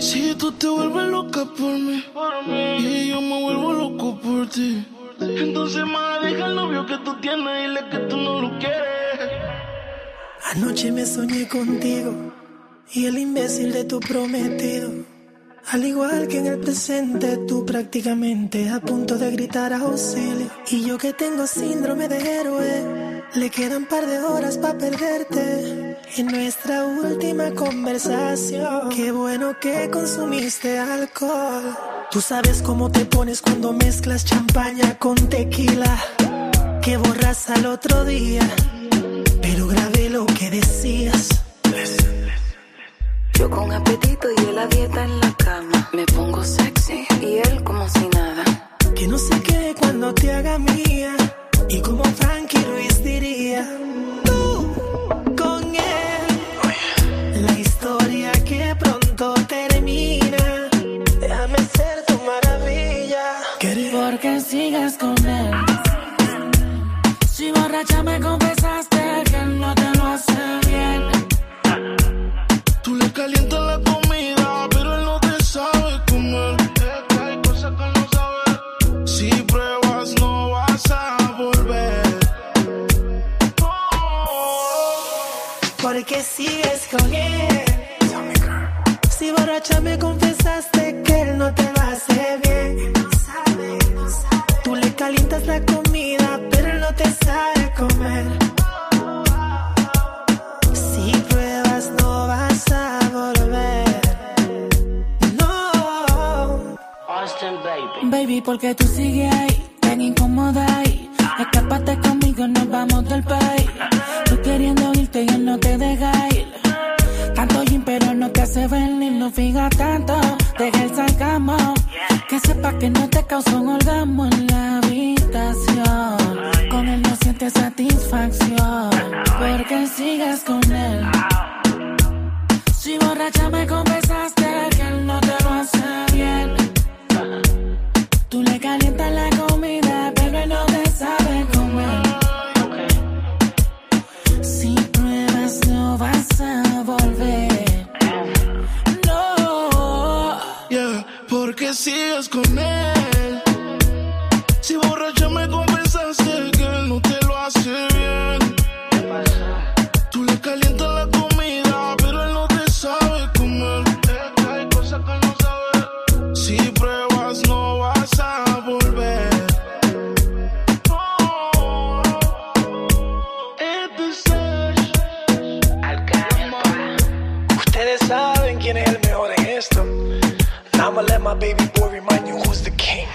Si tú te vuelves loca por mí, y yo me vuelvo loco por ti. Entonces más deja el novio que tú tienes y dile que tú no lo quieres. Anoche me soñé contigo y el imbécil de tu prometido. Al igual que en el presente, tú prácticamente a punto de gritar auxilio. Y yo que tengo síndrome de héroe, le quedan par de horas para perderte. En nuestra última conversación, qué bueno que consumiste alcohol. Tú sabes cómo te pones cuando mezclas champaña con tequila, que borras al otro día. Pero grabé lo que decías. Yo con apetito y él a dieta en la Porque sigas con él. Si borracha me confesaste que él no te lo hace bien. Tú le calientas la comida, pero él no te sabe comer. Hay cosas que no sabe. Si pruebas, no vas a volver. Porque sigues con él. Si borracha me confesaste que él no te lo hace bien. Baby, porque tú sigues ahí, tan incómoda ahí. Escápate conmigo, nos vamos del país. Tú queriendo irte y él no te deja ir. Tanto gym, pero no te hace venir, no fija tanto. Deja el sarcasmo. Que sepa que no te causa un orgasmo en la habitación. Con él no sientes satisfacción. Porque sigues con él. Si borracha me confesaste que él no te porque sigues con él. Si borracha me confesaste que él no te lo hace bien. Tú le calientas la comida, pero él no te sabe comer. Hay cosas que él no sabe. Si pruebas, no vas a volver. Oh, este es Ustedes saben el mejor en esto. I'ma let my baby boy remind you who's the king.